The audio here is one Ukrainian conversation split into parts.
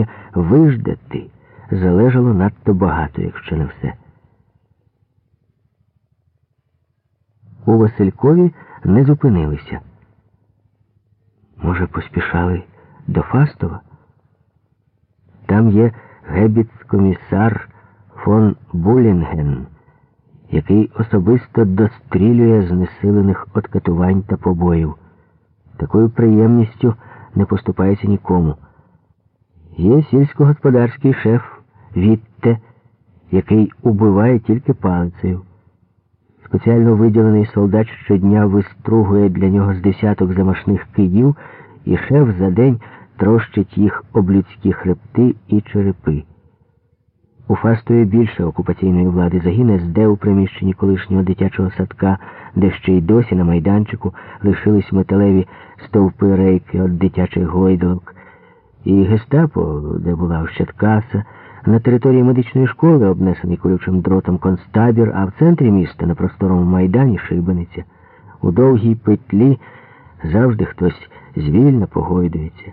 майбутнє виждати залежало надто багато, якщо не все. У Василькові не зупинилися. Може, поспішали до Фастова? Там є гебіц-комісар фон Булінген, який особисто дострілює знесилених от катувань та побоїв. Такою приємністю не поступається нікому. Є сільськогосподарський шеф Вітте, який убиває тільки палицею. Спеціально виділений солдат щодня вистругує для нього з десяток замашних кидів, і шеф за день трощить їх об людські хребти і черепи. У Фастові більше окупаційної влади загине СД у приміщенні колишнього дитячого садка, де ще й досі на майданчику лишились металеві стовпи рейки від дитячих гойдалок. І гестапо, де була ощадкаса, на території медичної школи, обнесений колючим дротом концтабір, а в центрі міста на просторому майдані шибениця. У довгій петлі завжди хтось звільно погойдується.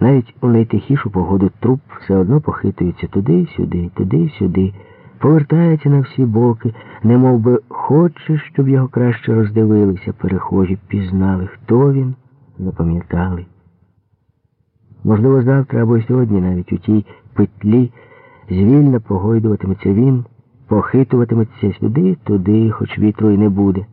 Навіть у найтихішу погоду труп все одно похитується туди-сюди, туди-сюди, повертається на всі боки, не би хоче, щоб його краще роздивилися, перехожі, пізнали, хто він, запам'ятали. Можливо, завтра або сьогодні навіть у тій петлі звільно погойдуватиметься він, похитуватиметься сюди, туди, хоч вітру й не буде.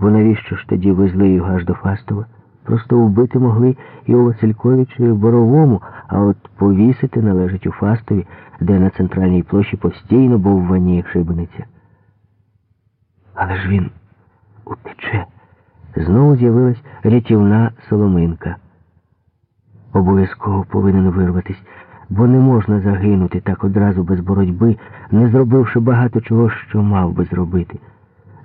Бо навіщо ж тоді везли його аж до Фастова? Просто вбити могли і у Васильковичі в Боровому, а от повісити належить у Фастові, де на центральній площі постійно був ваніє шибениця. Але ж він утече. Знову з'явилась рятівна соломинка. Обов'язково повинен вирватись, бо не можна загинути так одразу без боротьби, не зробивши багато чого, що мав би зробити.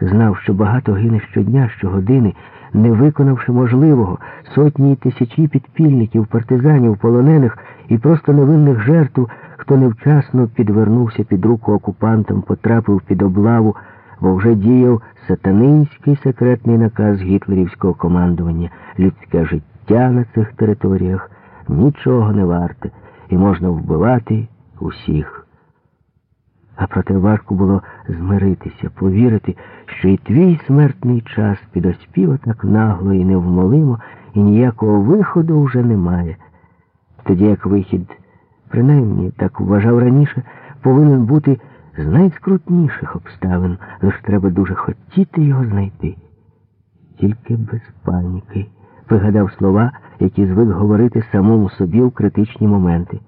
Знав, що багато гине щодня, щогодини, не виконавши можливого, сотні й тисячі підпільників, партизанів, полонених і просто невинних жертв, хто невчасно підвернувся під руку окупантам, потрапив під облаву, бо вже діяв сатанинський секретний наказ гітлерівського командування, людське життя на цих територіях нічого не варте, і можна вбивати усіх. А проте важко було змиритися, повірити, що і твій смертний час підоспів так нагло і невмолимо, і ніякого виходу вже немає. Тоді як вихід, принаймні так вважав раніше, повинен бути з найскрутніших обставин, лиш треба дуже хотіти його знайти. Тільки без паніки, вигадав слова, які звик говорити самому собі в критичні моменти.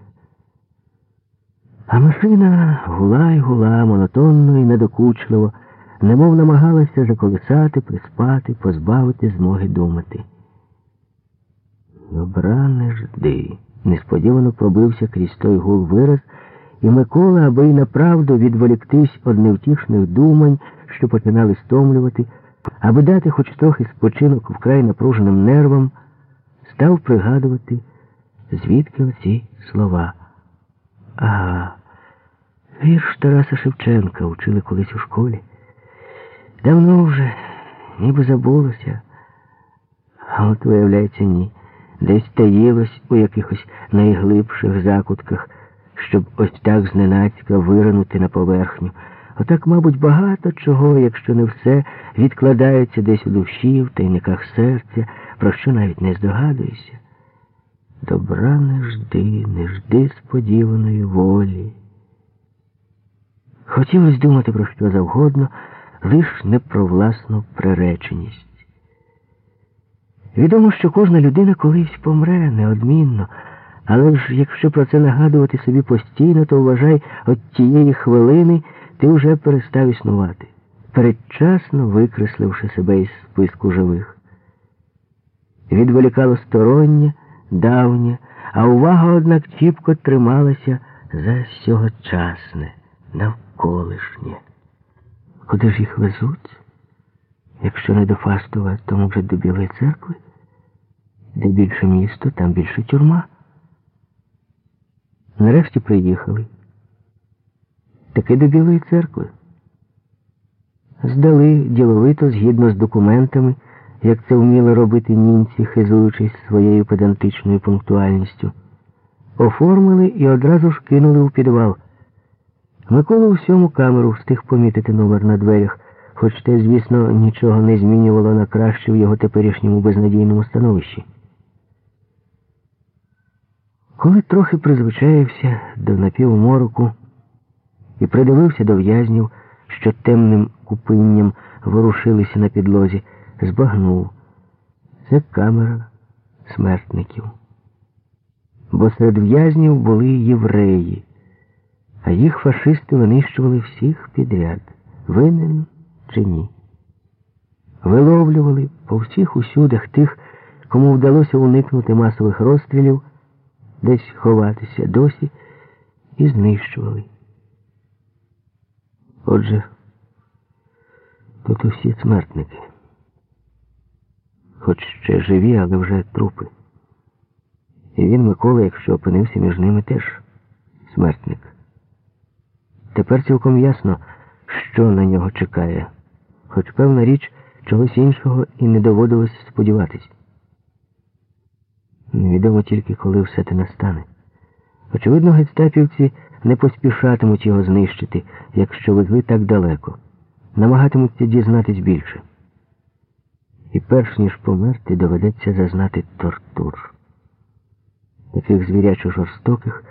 А машина гула й гула, монотонно і недокучливо, немов намагалася заколисати, приспати, позбавити змоги думати. Добра не жди. Несподівано пробився крізь той гул вираз, і Микола, аби й направду відволіктись од невтішних думань, що починали стомлювати, аби дати хоч трохи спочинок вкрай напруженим нервам, став пригадувати, звідки оці слова. Ага. Вірш Тараса Шевченка учили колись у школі. Давно вже, ніби забулося, а от, виявляється, ні. Десь таїлось у якихось найглибших закутках, щоб ось так зненацька виринути на поверхню. Отак, мабуть, багато чого, якщо не все, відкладається десь у душі, в тайниках серця, про що навіть не здогадуєшся. Добра не жди, не жди сподіваної волі. Хотілося думати про що завгодно, лиш не про власну приреченість. Відомо, що кожна людина колись помре неодмінно, але ж якщо про це нагадувати собі постійно, то вважай, от тієї хвилини ти вже перестав існувати, передчасно викресливши себе із списку живих. Відволікало стороннє, давнє, а увага, однак, чіпко трималася за сьогочасне навколишнє. Куди ж їх везуть? Якщо не до Фастова, то може до Білої церкви? Де більше місто, там більше тюрма. Нарешті приїхали. Таки до Білої церкви. Здали діловито згідно з документами, як це вміли робити німці, хизуючись своєю педантичною пунктуальністю. оформили і одразу ж кинули у підвал. Микола всьому камеру встиг помітити номер на дверях, хоч те, звісно, нічого не змінювало на краще в його теперішньому безнадійному становищі. Коли трохи призвичаєвся до напівмороку і придивився до в'язнів, що темним купинням ворушилися на підлозі, збагнув. Це камера смертників. Бо серед в'язнів були євреї, а їх фашисти винищували всіх підряд, винен чи ні. Виловлювали по всіх усюдах тих, кому вдалося уникнути масових розстрілів, десь ховатися досі і знищували. Отже, тут усі смертники. Хоч ще живі, але вже трупи. І він, Микола, якщо опинився між ними, теж смертник. Тепер цілком ясно, що на нього чекає, хоч певна річ чогось іншого і не доводилось сподіватись. Невідомо тільки, коли все те настане. Очевидно, гестапівці не поспішатимуть його знищити, якщо везли так далеко. Намагатимуться дізнатись більше. І перш ніж померти, доведеться зазнати тортур. Таких звірячо жорстоких,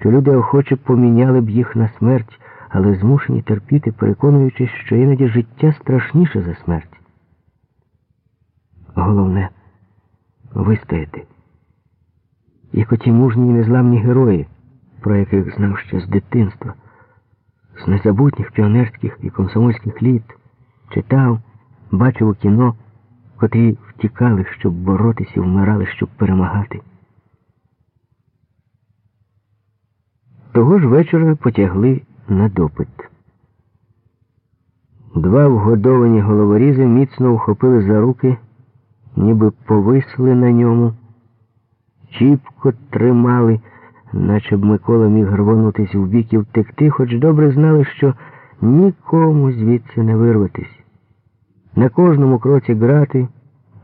що люди охоче поміняли б їх на смерть, але змушені терпіти, переконуючись, що іноді життя страшніше за смерть. Головне вистояти. Як оті мужні і незламні герої, про яких знав ще з дитинства, з незабутніх піонерських і комсомольських літ, читав, бачив у кіно, котрі втікали, щоб боротися і вмирали, щоб перемагати. Того ж вечора потягли на допит. Два вгодовані головорізи міцно вхопили за руки, ніби повисли на ньому, чіпко тримали, наче б Микола міг рвонутись в бік і втекти, хоч добре знали, що нікому звідси не вирватись. На кожному кроці грати,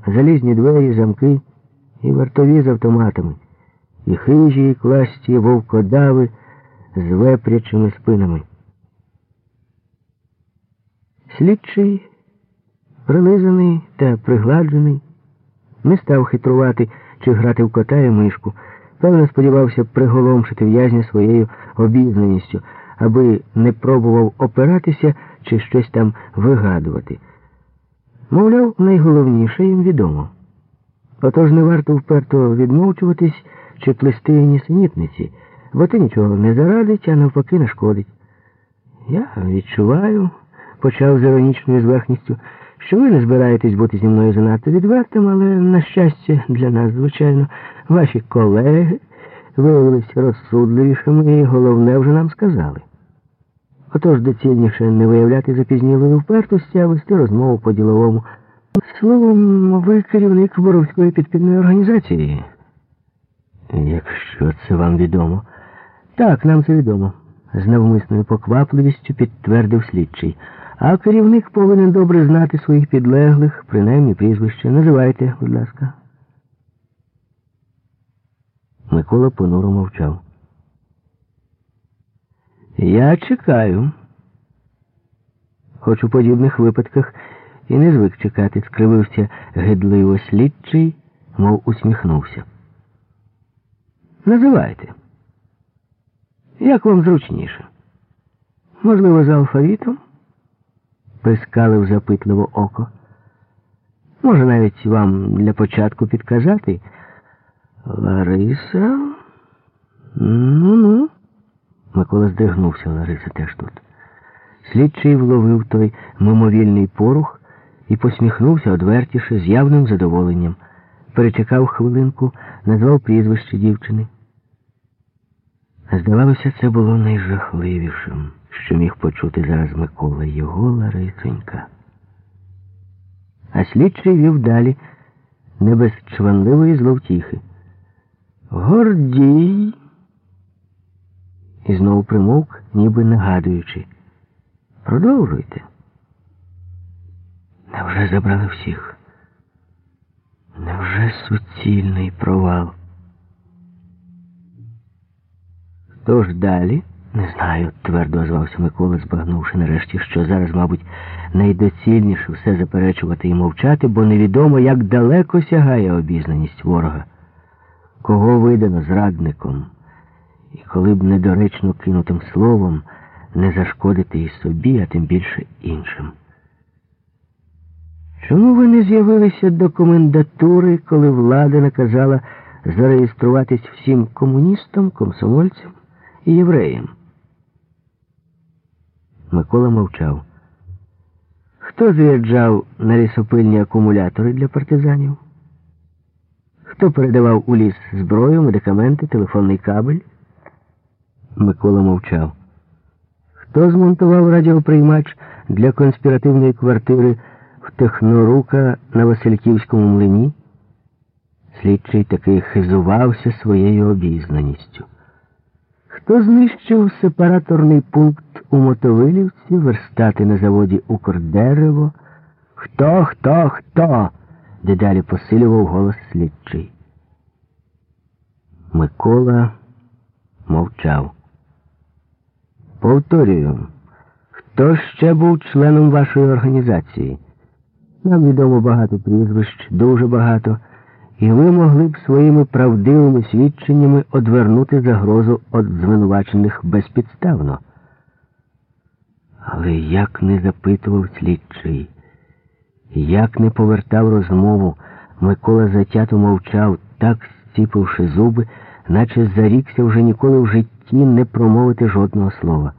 залізні двері, замки і вартові з автоматами, і хижі, і класті, і вовкодави з вепрячими спинами. Слідчий, прилизаний та пригладжений, не став хитрувати чи грати в кота і мишку. Певно, сподівався приголомшити в'язня своєю обізнаністю, аби не пробував опиратися чи щось там вигадувати. Мовляв, найголовніше їм відомо. Отож не варто вперто відмовчуватись чи плести нісенітниці бо ти нічого не зарадить, а навпаки нашкодить. Я відчуваю, почав з іронічною зверхністю, що ви не збираєтесь бути зі мною занадто відвертим, але, на щастя, для нас, звичайно, ваші колеги виявилися розсудливішими і головне вже нам сказали. Отож доцільніше не виявляти запізнілої впертості, а вести розмову по-діловому. Словом, ви керівник Боровської підпільної організації. Якщо це вам відомо. Так, нам це відомо, з навмисною поквапливістю підтвердив слідчий. А керівник повинен добре знати своїх підлеглих, принаймні прізвище. Називайте, будь ласка. Микола понуро мовчав. Я чекаю. Хоч у подібних випадках і не звик чекати, скривився гидливо слідчий, мов усміхнувся. Називайте. Як вам зручніше? Можливо, за алфавітом? Прискалив запитливо око. Може, навіть вам для початку підказати? Лариса? Ну-ну. Микола здригнувся, Лариса теж тут. Слідчий вловив той мимовільний порух і посміхнувся одвертіше з явним задоволенням. Перечекав хвилинку, назвав прізвище дівчини. Здавалося, це було найжахливішим, що міг почути зараз Микола його Ларисонька. А слідчий вів далі не без чванливої зловтіхи. Гордій. І знову примовк, ніби нагадуючи. Продовжуйте. Невже забрали всіх? Невже суцільний провал? Тож далі, не знаю, твердо озвався Микола, збагнувши нарешті, що зараз, мабуть, найдоцільніше все заперечувати і мовчати, бо невідомо, як далеко сягає обізнаність ворога. Кого видано зрадником, і коли б недоречно кинутим словом не зашкодити і собі, а тим більше іншим. Чому ви не з'явилися до комендатури, коли влада наказала зареєструватись всім комуністам, комсомольцям і євреям? Микола мовчав. Хто заряджав на лісопильні акумулятори для партизанів? Хто передавав у ліс зброю, медикаменти, телефонний кабель? Микола мовчав. Хто змонтував радіоприймач для конспіративної квартири в Технорука на Васильківському млині? Слідчий таки хизувався своєю обізнаністю. Хто знищив сепараторний пункт у Мотовилівці, верстати на заводі Укрдерево? Хто, хто, хто? Дедалі посилював голос слідчий. Микола мовчав. Повторюю, хто ще був членом вашої організації? Нам відомо багато прізвищ, дуже багато, і ви могли б своїми правдивими свідченнями одвернути загрозу від звинувачених безпідставно. Але як не запитував слідчий, як не повертав розмову, Микола затято мовчав, так стіпивши зуби, наче зарікся вже ніколи в житті не промовити жодного слова.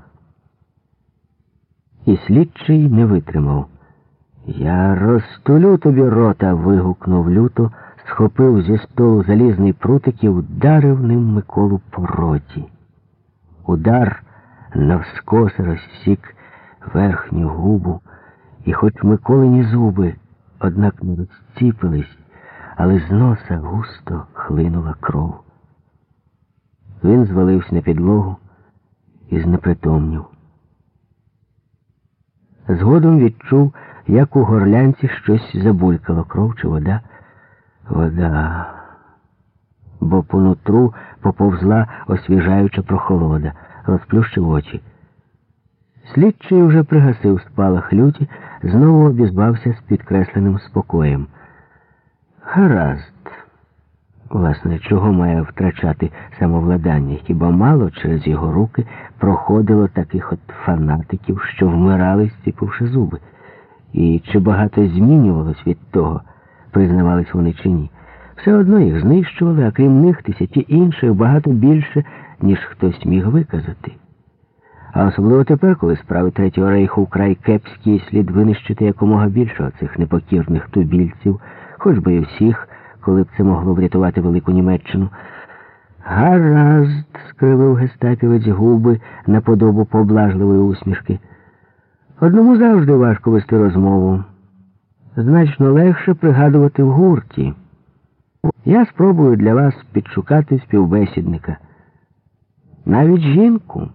І слідчий не витримав. Я розтулю тобі рота. вигукнув люто, схопив зі столу залізний прутик і вдарив ним Миколу по роті. Удар навскоси розсік верхню губу, і хоч Миколині зуби, однак не розціпились, але з носа густо хлинула кров. Він звалився на підлогу і знепритомнів. Згодом відчув, як у горлянці щось забулькало кров чи вода. Вода, бо по нутру поповзла освіжаюча прохолода, розплющив очі. Слідчий вже пригасив спалах люті, знову обізвався з підкресленим спокоєм. Гаразд. Власне, чого має втрачати самовладання? Хіба мало через його руки проходило таких от фанатиків, що вмирали, стіпивши зуби? І чи багато змінювалось від того, признавались вони чи ні? Все одно їх знищували, а крім них тисячі інших багато більше, ніж хтось міг виказати. А особливо тепер, коли справи Третього рейху вкрай кепські, слід винищити якомога більше цих непокірних тубільців, хоч би і всіх коли б це могло врятувати велику Німеччину. Гаразд, скривив гестапівець губи на подобу поблажливої усмішки. Одному завжди важко вести розмову. Значно легше пригадувати в гурті. Я спробую для вас підшукати співбесідника. Навіть жінку.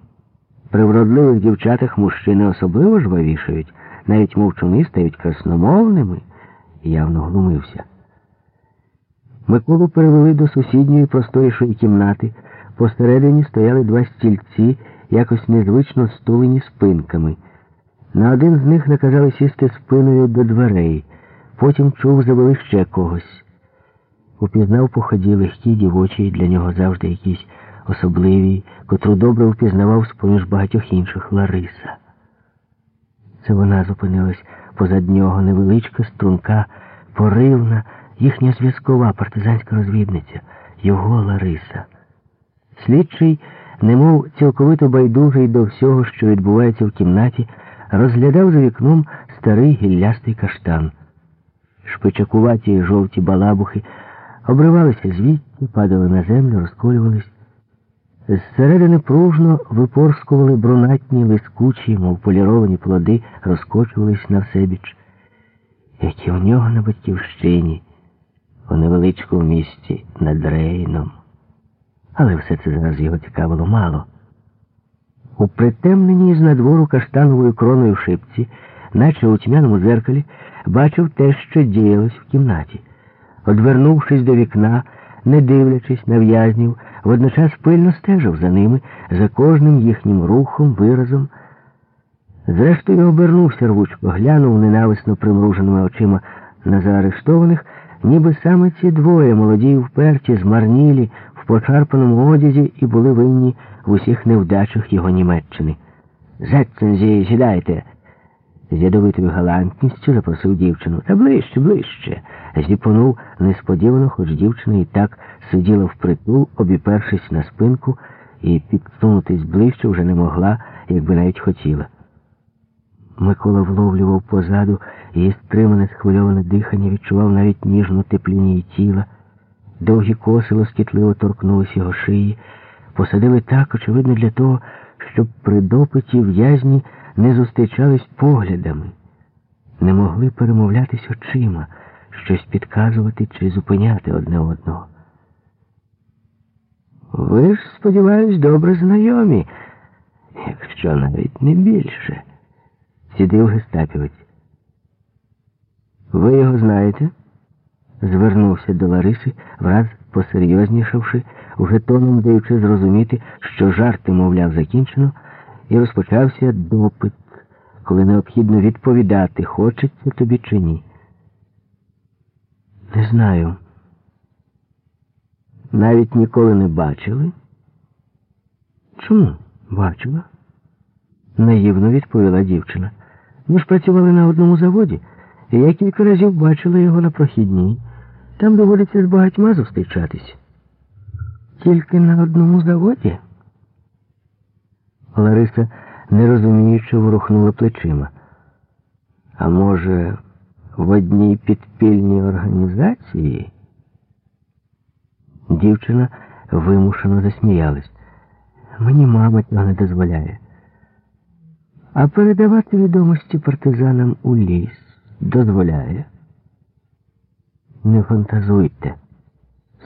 При вродливих дівчатах мужчини особливо жвавішають, навіть мовчуни стають красномовними, явно глумився. Миколу перевели до сусідньої просторішої кімнати. Посередині стояли два стільці, якось незвично стулені спинками. На один з них наказали сісти спиною до дверей. Потім чув завели ще когось. Упізнав по ході легкі дівочі, для нього завжди якісь особливі, котру добре впізнавав з поміж багатьох інших Лариса. Це вона зупинилась позад нього невеличка, струнка, поривна їхня зв'язкова партизанська розвідниця, його Лариса. Слідчий, немов цілковито байдужий до всього, що відбувається в кімнаті, розглядав за вікном старий гіллястий каштан. Шпичакуваті жовті балабухи обривалися звідти, падали на землю, розколювались. Зсередини пружно випорскували брунатні, лискучі, мов поліровані плоди, розкочувались на всебіч, які у нього на батьківщині у невеличкому місті над Рейном. Але все це зараз його цікавило мало. У притемненій з надвору каштановою кроною шипці, наче у тьмяному дзеркалі, бачив те, що діялось в кімнаті. Одвернувшись до вікна, не дивлячись на в'язнів, водночас пильно стежив за ними, за кожним їхнім рухом, виразом. Зрештою обернувся рвучко, глянув ненависно примруженими очима на заарештованих, ніби саме ці двоє, молоді вперті, змарнілі, в почарпаному одязі і були винні в усіх невдачах його Німеччини. Зетцензі, сідайте. З ядовитою галантністю запросив дівчину. Та ближче, ближче. Зіпонув несподівано, хоч дівчина і так сиділа впритул, обіпершись на спинку, і підсунутись ближче вже не могла, якби навіть хотіла. Микола вловлював позаду її стримане, схвильоване дихання, відчував навіть ніжну теплінь її тіла. Довгі коси лоскітливо торкнулись його шиї, посадили так, очевидно, для того, щоб при допиті в'язні не зустрічались поглядами, не могли перемовлятись очима, щось підказувати чи зупиняти одне одного. Ви ж, сподіваюсь, добре знайомі, якщо навіть не більше, сідив гестапівець. Ви його знаєте? Звернувся до Лариси, враз посерйознішавши, уже тоном даючи зрозуміти, що жарти, мовляв, закінчено, і розпочався допит, коли необхідно відповідати, хочеться тобі чи ні. Не знаю. Навіть ніколи не бачили? Чому бачила? наївно відповіла дівчина. Ми ж працювали на одному заводі, і я кілька разів бачила його на прохідній. Там доводиться з багатьма зустрічатись. Тільки на одному заводі? Лариса, не розуміючи, ворухнула плечима. А може, в одній підпільній організації? Дівчина вимушено засміялась. Мені мама цього не дозволяє. А передавати відомості партизанам у ліс дозволяє. Не фантазуйте,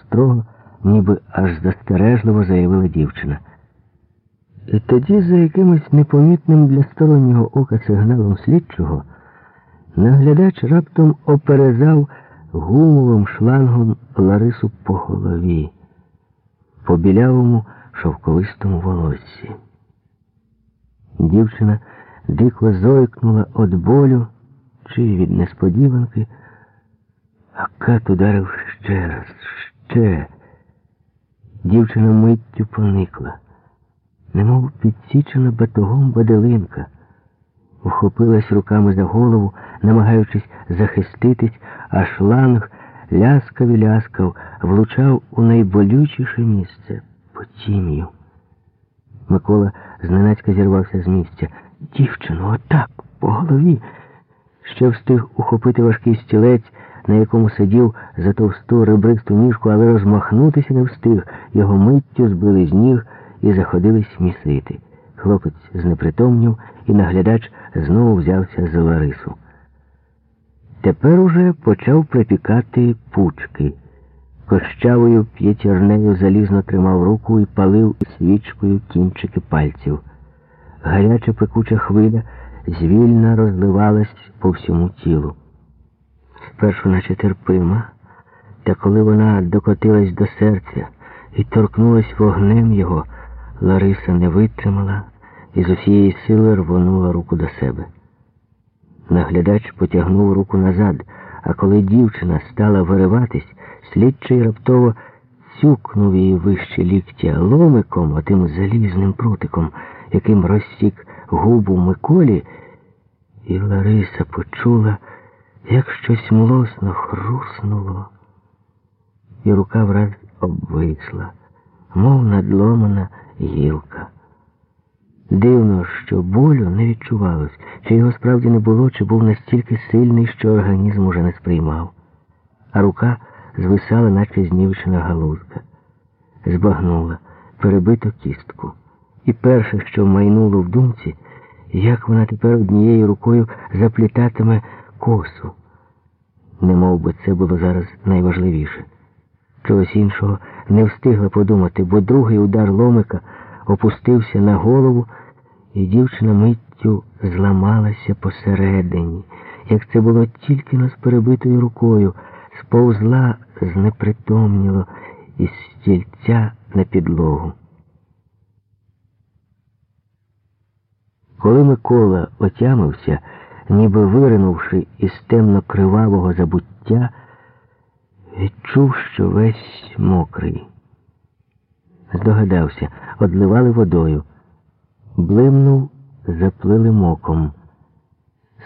строго, ніби аж застережливо заявила дівчина. Тоді, за якимось непомітним для стороннього ока сигналом слідчого, наглядач раптом оперезав гумовим шлангом Ларису по голові, по білявому шовковистому волоссі. Дівчина дико зойкнула від болю чи від несподіванки, а кат ударив ще раз, ще. Дівчина миттю поникла, немов підсічена батогом баделинка, вхопилась руками за голову, намагаючись захиститись, а шланг ляскав і ляскав, влучав у найболючіше місце потім'ю. Микола зненацька зірвався з місця. Дівчину, отак, по голові. Ще встиг ухопити важкий стілець, на якому сидів за товсту ребристу ніжку, але розмахнутися не встиг. Його миттю збили з ніг і заходились місити. Хлопець знепритомнів, і наглядач знову взявся за Ларису. Тепер уже почав припікати пучки. Кощавою п'ятірнею залізно тримав руку і палив свічкою кінчики пальців. Гаряча пекуча хвиля звільно розливалась по всьому тілу. Спершу наче терпима, та коли вона докотилась до серця і торкнулась вогнем його, Лариса не витримала і з усієї сили рвонула руку до себе. Наглядач потягнув руку назад, а коли дівчина стала вириватись, слідчий раптово цюкнув її вище ліктя ломиком, отим залізним прутиком, яким розсік губу Миколі, і Лариса почула, як щось млосно хруснуло, і рука враз обвисла, мов надломана гілка. Дивно, що болю не відчувалось, чи його справді не було, чи був настільки сильний, що організм уже не сприймав. А рука звисала, наче знівчена галузка, збагнула, перебиту кістку. І перше, що майнуло в думці, як вона тепер однією рукою заплітатиме косу. Не би це було зараз найважливіше. Чогось іншого не встигла подумати, бо другий удар ломика опустився на голову, і дівчина миттю зламалася посередині, як це було тільки но з перебитою рукою, сповзла знепритомніло із стільця на підлогу. Коли Микола отямився, ніби виринувши із темно-кривавого забуття, відчув, що весь мокрий. Здогадався, одливали водою. Блимнув, заплили моком.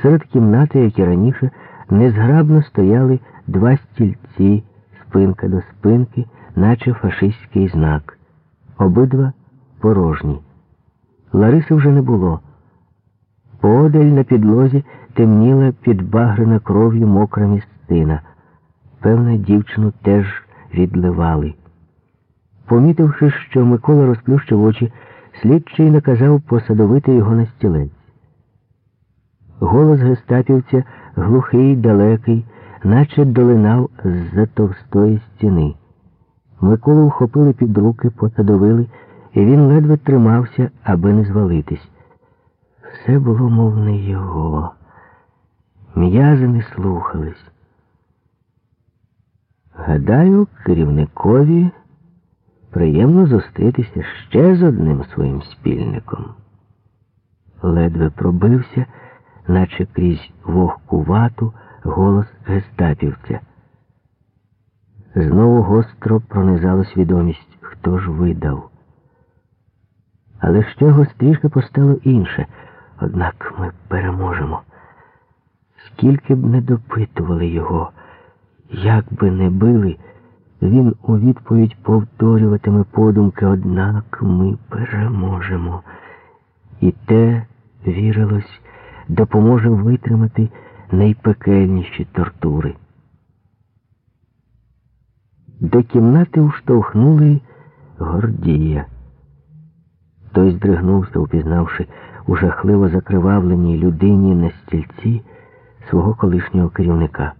Серед кімнати, як і раніше, незграбно стояли два стільці, спинка до спинки, наче фашистський знак. Обидва порожні. Лариси вже не було. Поодаль на підлозі темніла підбагрена кров'ю мокра місцина. Певне, дівчину теж відливали. Помітивши, що Микола розплющив очі, слідчий наказав посадовити його на стілець. Голос гестапівця, глухий, далекий, наче долинав з-за товстої стіни. Миколу вхопили під руки, посадовили, і він ледве тримався, аби не звалитись. Все було, мов не його. М'язи не слухались. Гадаю, керівникові приємно зустрітися ще з одним своїм спільником. Ледве пробився, наче крізь вогку вату, голос гестапівця. Знову гостро пронизала свідомість, хто ж видав. Але ще гостріше постало інше. Однак ми переможемо. Скільки б не допитували його, як би не били, він у відповідь повторюватиме подумки, однак ми переможемо. І те, вірилось, допоможе витримати найпекельніші тортури. До кімнати уштовхнули Гордія. Той здригнувся, упізнавши у жахливо закривавленій людині на стільці свого колишнього керівника.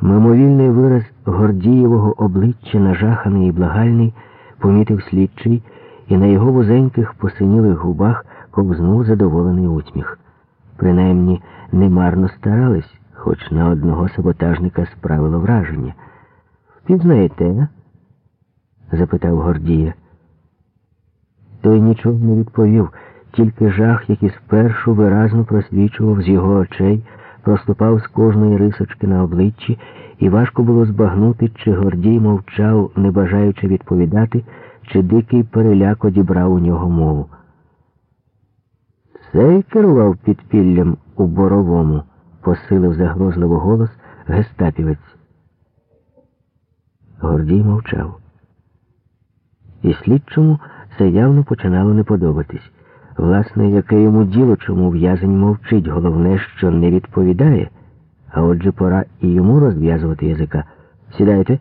Мимовільний вираз Гордієвого обличчя, нажаханий і благальний, помітив слідчий, і на його вузеньких посинілих губах ковзнув задоволений усміх. Принаймні, немарно старались, хоч на одного саботажника справило враження. Впізнаєте? запитав Гордія. Той нічого не відповів, тільки жах, який спершу виразно просвічував з його очей, проступав з кожної рисочки на обличчі, і важко було збагнути, чи Гордій мовчав, не бажаючи відповідати, чи дикий переляк одібрав у нього мову. Цей керував підпіллям у боровому, посилив загрозливо голос гестапівець. Гордій мовчав. І слідчому це явно починало не подобатись. Власне, яке йому діло, чому в'язень мовчить, головне, що не відповідає. А отже, пора і йому розв'язувати язика. Сідайте,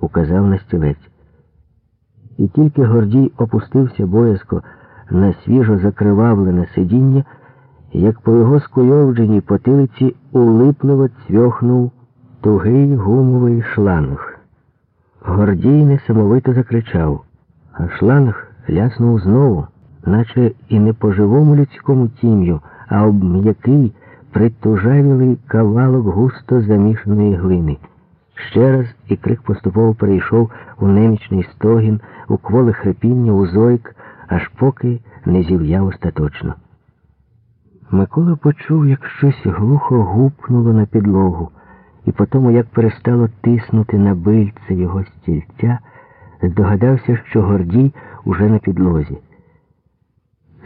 указав на стілець. І тільки Гордій опустився боязко на свіжо закривавлене сидіння, як по його скуйовдженій потилиці улипливо цвьохнув тугий гумовий шланг. Гордій несамовито закричав, а шланг ляснув знову, наче і не по живому людському тім'ю, а об м'який, притужавілий кавалок густо замішаної глини. Ще раз і крик поступово перейшов у немічний стогін, у кволе хрипіння, у зойк, аж поки не зів'яв остаточно. Микола почув, як щось глухо гупнуло на підлогу, і по тому, як перестало тиснути на бильце його стільця, здогадався, що Гордій уже на підлозі.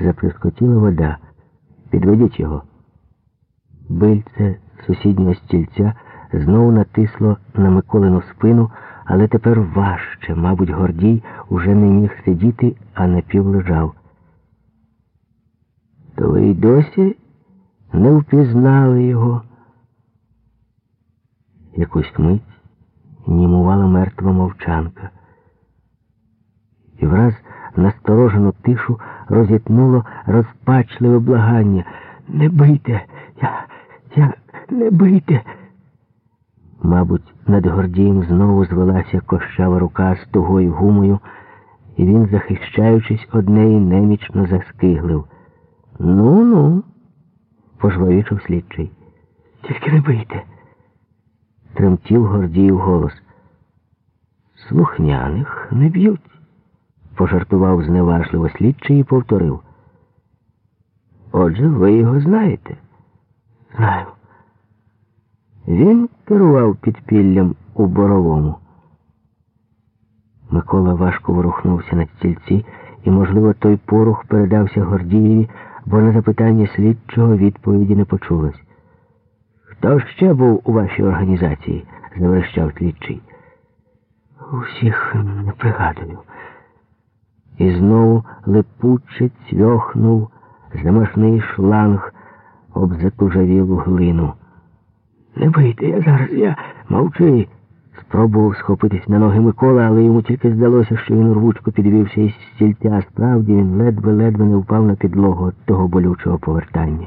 Заплескотіла вода. Підведіть його. Бильце сусіднього стільця знову натисло на Миколину спину, але тепер важче, мабуть, Гордій уже не міг сидіти, а напівлежав. То ви й досі не впізнали його. Якусь мить німувала мертва мовчанка. І враз насторожену тишу розітнуло розпачливе благання. Не бийте, я, я, не бийте. Мабуть, над Гордієм знову звелася кощава рука з тугою гумою, і він, захищаючись од неї, немічно заскиглив. Ну, ну, пожвавішав слідчий. Тільки не бийте. Тремтів Гордіїв голос. Слухняних не б'ють, пожартував зневажливо слідчий і повторив. Отже, ви його знаєте? Знаю. Він керував підпіллям у боровому. Микола важко ворухнувся на стільці, і, можливо, той порух передався Гордієві, бо на запитання слідчого відповіді не почулось. Хто ще був у вашій організації? заверещав слідчий. Усіх не пригадую. І знову липуче цьохнув замашний шланг об затужавілу глину. Не бийте, я зараз, я мовчи. Спробував схопитись на ноги Микола, але йому тільки здалося, що він рвучко підвівся із стільця. а Справді він ледве-ледве не впав на підлогу від того болючого повертання.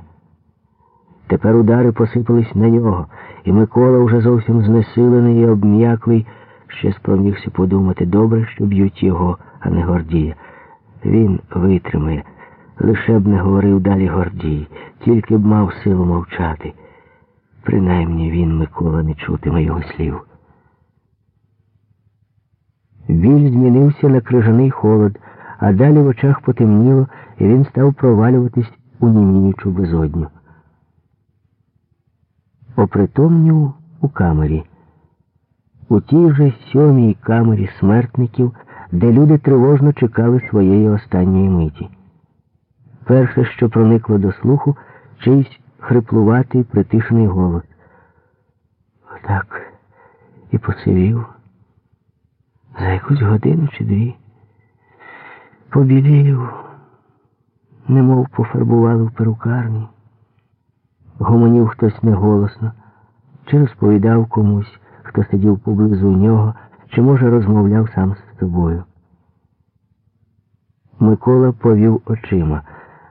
Тепер удари посипались на нього, і Микола, вже зовсім знесилений і обм'яклий, ще спромігся подумати добре, що б'ють його, а не Гордія. Він витримає, лише б не говорив далі Гордій, тільки б мав силу мовчати. Принаймні він, Микола, не чутиме його слів. Біль змінився на крижаний холод, а далі в очах потемніло, і він став провалюватись у німіючу безодню. Опритомнів у камері. У тій же сьомій камері смертників, де люди тривожно чекали своєї останньої миті. Перше, що проникло до слуху, чийсь хриплуватий, притишений голос. Отак і посивів. За якусь годину чи дві. Побілів, немов пофарбували в перукарні. Гомонів хтось неголосно, чи розповідав комусь, хто сидів поблизу нього, чи, може, розмовляв сам з собою. Микола повів очима.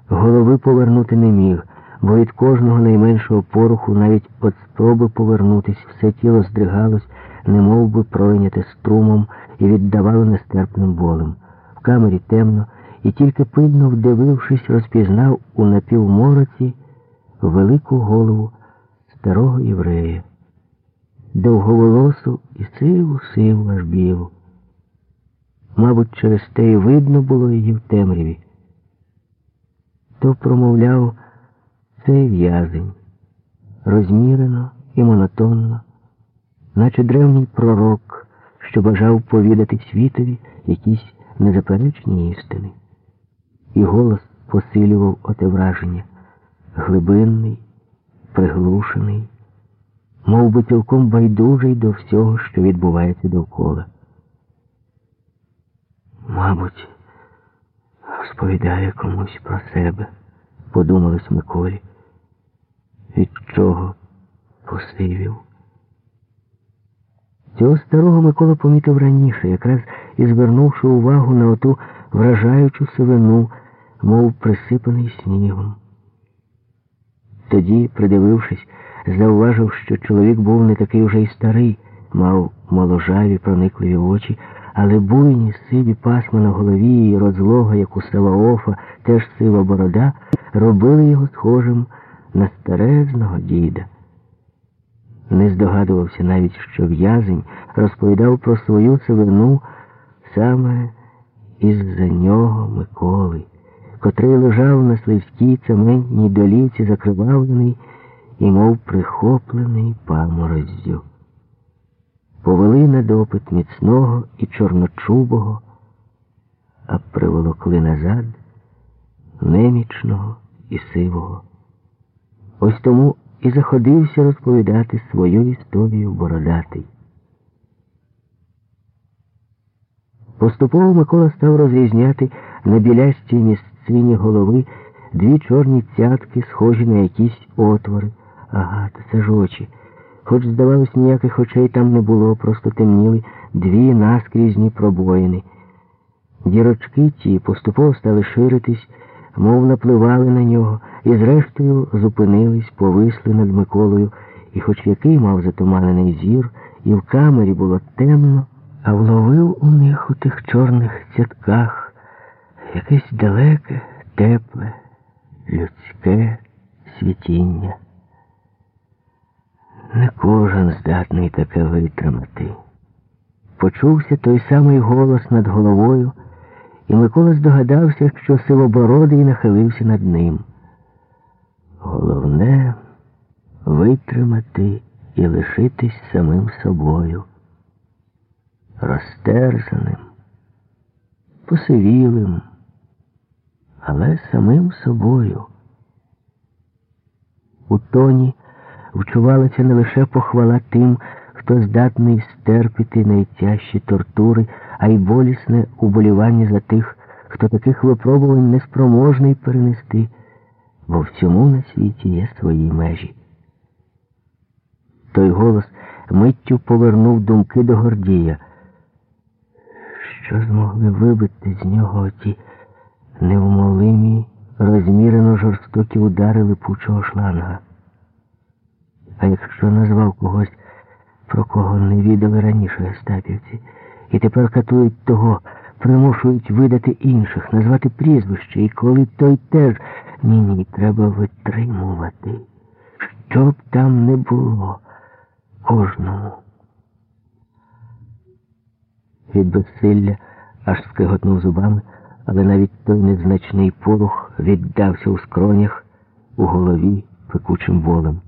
Голови повернути не міг, бо від кожного найменшого поруху, навіть від спроби повернутись, все тіло здригалось, немов би пройняте струмом і віддавало нестерпним болем. В камері темно, і тільки пильно вдивившись, розпізнав у напівмороці велику голову старого єврея, довговолосу і сиву сиву аж білу. Мабуть, через те й видно було її в темряві. То промовляв цей в'язень розмірено і монотонно, наче древній пророк, що бажав повідати світові якісь незаперечні істини. І голос посилював оте враження глибинний, приглушений, мов би цілком байдужий до всього, що відбувається довкола. Мабуть, розповідає комусь про себе, подумалось Миколі, від чого посивів. Цього старого Микола помітив раніше, якраз і звернувши увагу на оту вражаючу сивину, мов присипаний снігом. Тоді, придивившись, зауважив, що чоловік був не такий уже й старий, мав моложаві, проникливі очі, але буйні, сиві пасма на голові і розлога, як у Саваофа, теж сива борода, робили його схожим на старезного діда. Не здогадувався навіть, що в'язень розповідав про свою сивину саме із-за нього Миколи котрий лежав на сливській цементній долівці закривавлений і мов прихоплений памороззю. Повели на допит міцного і чорночубого, а приволокли назад немічного і сивого. Ось тому і заходився розповідати свою історію бородатий. Поступово Микола став розрізняти на білястій місці голови дві чорні цятки, схожі на якісь отвори. Ага, це ж очі. Хоч, здавалось, ніяких очей там не було, просто темніли дві наскрізні пробоїни. Дірочки ті поступово стали ширитись, мов напливали на нього, і зрештою зупинились, повисли над Миколою, і хоч який мав затуманений зір, і в камері було темно, а вловив у них у тих чорних цятках якесь далеке, тепле, людське світіння. Не кожен здатний таке витримати. почувся той самий голос над головою, і Микола здогадався, що сивобородий нахилився над ним. Головне витримати і лишитись самим собою, розтерзаним, посивілим, але самим собою. У тоні вчувалася не лише похвала тим, хто здатний стерпіти найтяжчі тортури, а й болісне уболівання за тих, хто таких випробувань неспроможний перенести, бо всьому на світі є свої межі. Той голос миттю повернув думки до Гордія. Що змогли вибити з нього ті невмолимі, розмірено жорстокі удари липучого шланга? А якщо назвав когось, про кого не відали раніше гестапівці, і тепер катують того, примушують видати інших, назвати прізвище, і коли той теж ні-ні, треба витримувати, що б там не було кожному. Від безсилля аж скриготнув зубами, але навіть той незначний порух віддався у скронях, у голові пекучим болем.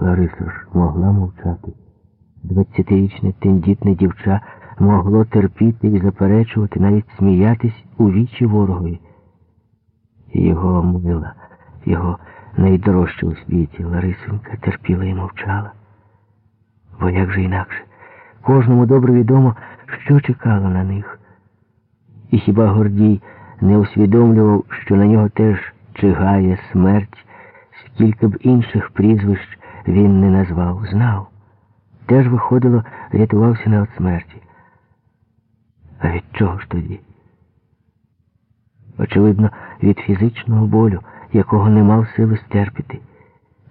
Лариса ж могла мовчати. Двадцятирічне тендітне дівча могло терпіти і заперечувати, навіть сміятись у вічі ворогові. Його мила, його найдорожче у світі Ларисенька терпіла і мовчала. Бо як же інакше? Кожному добре відомо, що чекало на них. І хіба Гордій не усвідомлював, що на нього теж чигає смерть, скільки б інших прізвищ він не назвав, знав. Теж, виходило, рятувався не від смерті. А від чого ж тоді? Очевидно, від фізичного болю, якого не мав сили стерпіти.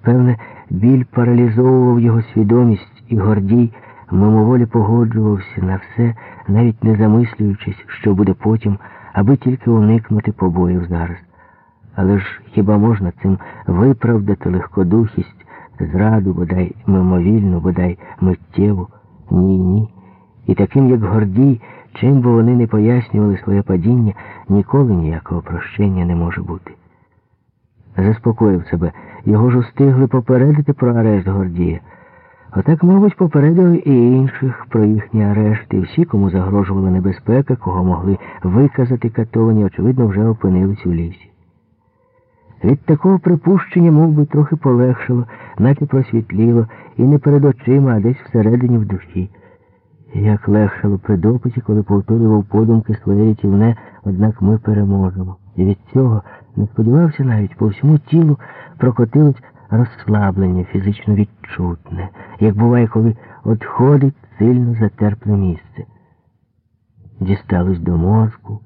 Певне, біль паралізовував його свідомість, і Гордій мимоволі погоджувався на все, навіть не замислюючись, що буде потім, аби тільки уникнути побоїв зараз. Але ж хіба можна цим виправдати легкодухість, зраду, бодай мимовільну, бодай миттєву? Ні, ні. І таким, як Гордій, чим би вони не пояснювали своє падіння, ніколи ніякого прощення не може бути. Заспокоїв себе, його ж устигли попередити про арешт Гордія. Отак, мабуть, попередили і інших про їхні арешти. Всі, кому загрожувала небезпека, кого могли виказати катовані, очевидно, вже опинились у лісі. Від такого припущення мов би, трохи полегшило, наче просвітліло, і не перед очима, а десь всередині в душі. Як легшало при допиті, коли повторював подумки своє рятівне, однак ми переможемо. І від цього не сподівався навіть по всьому тілу прокотилось розслаблення фізично відчутне, як буває, коли отходить сильно затерпле місце. Дісталось до мозку,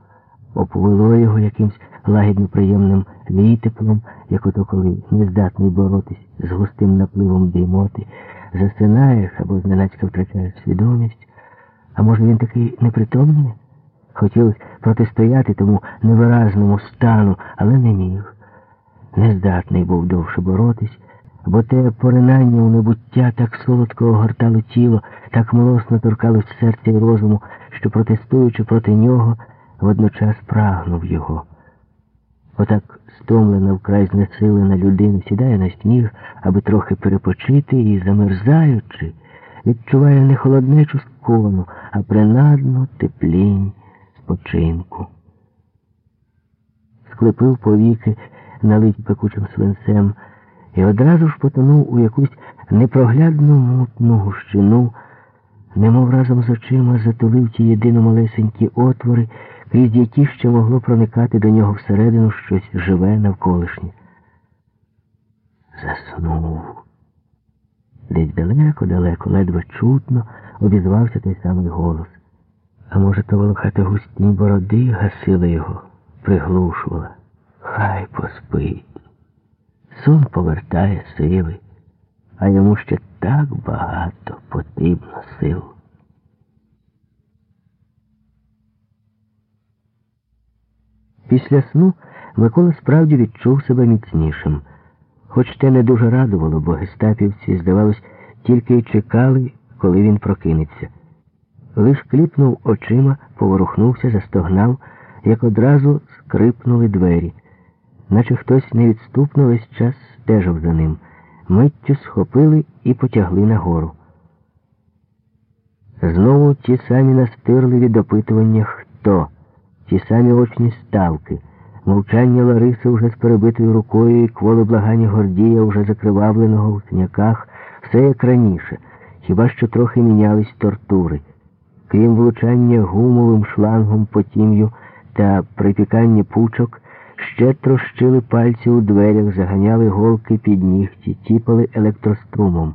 оповело його якимсь лагідно приємним вітеплом, як ото коли нездатний боротись з густим напливом дрімоти, засинаєш або зненацька втрачаєш свідомість. А може він такий непритомний? Хотілося протистояти тому невиразному стану, але не міг. Нездатний був довше боротись, бо те поринання у небуття так солодко огортало тіло, так млосно торкалось серця і розуму, що, протестуючи проти нього, водночас прагнув його. Отак стомлена вкрай знесилена людина сідає на сніг, аби трохи перепочити і, замерзаючи, відчуває не холоднечу скону, а принадну теплінь спочинку. Склепив повіки, налиті пекучим свинцем, і одразу ж потонув у якусь непроглядну мутну гущину, немов разом з очима затулив ті єдино малесенькі отвори, крізь які ще могло проникати до нього всередину щось живе навколишнє. Заснув. Десь далеко-далеко, ледве чутно обізвався той самий голос. А може, то волохата густні бороди гасила його, приглушувала. Хай поспить. Сон повертає сили, а йому ще так багато потрібно сил. Після сну Микола справді відчув себе міцнішим. Хоч те не дуже радувало, бо гестапівці, здавалось, тільки й чекали, коли він прокинеться. лиш кліпнув очима, поворухнувся, застогнав, як одразу скрипнули двері, наче хтось невідступно весь час стежив за ним. Миттю схопили і потягли нагору. Знову ті самі настирливі допитування хто, ті самі очні ставки, мовчання Лариси вже з перебитою рукою і кволи благання Гордія, вже закривавленого в сняках, все як раніше, хіба що трохи мінялись тортури. Крім влучання гумовим шлангом по тім'ю та припікання пучок, ще трощили пальці у дверях, заганяли голки під нігті, тіпали електрострумом.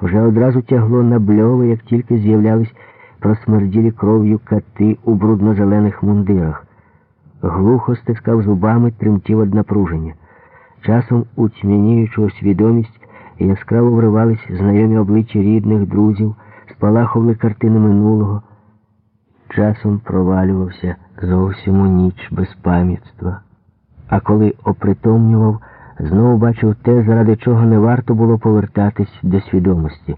Вже одразу тягло на бльови, як тільки з'являлись просмерділі кров'ю кати у брудно-зелених мундирах. Глухо стискав зубами, тремтів од напруження. Часом у тьмяніючу свідомість яскраво вривались знайомі обличчя рідних, друзів, спалахували картини минулого. Часом провалювався зовсім у ніч безпам'ятства. А коли опритомнював, знову бачив те, заради чого не варто було повертатись до свідомості.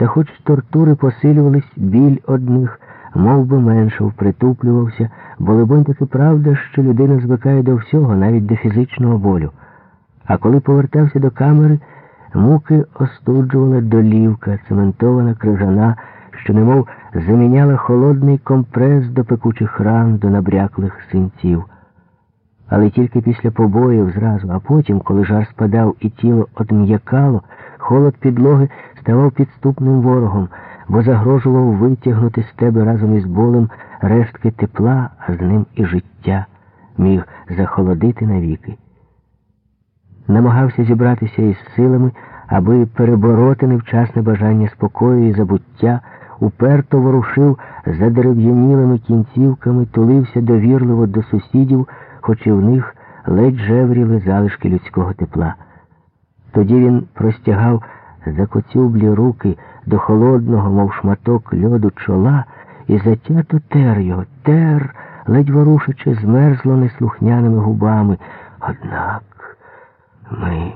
Та хоч тортури посилювались, біль одних, мов би меншов, притуплювався, бо либонь таки правда, що людина звикає до всього, навіть до фізичного болю. А коли повертався до камери, муки остуджувала долівка, цементована крижана, що немов заміняла холодний компрес до пекучих ран, до набряклих синців. Але тільки після побоїв зразу, а потім, коли жар спадав і тіло одм'якало, холод підлоги ставав підступним ворогом, бо загрожував витягнути з тебе разом із болем рештки тепла, а з ним і життя, міг захолодити навіки. Намагався зібратися із силами, аби перебороти невчасне бажання спокою і забуття, уперто ворушив задерев'янілими кінцівками, тулився довірливо до сусідів, хоч і в них ледь жевріли залишки людського тепла. Тоді він простягав закоцюблі руки до холодного, мов шматок льоду чола, і затято тер його, тер, ледь ворушачи, змерзло неслухняними губами. Однак ми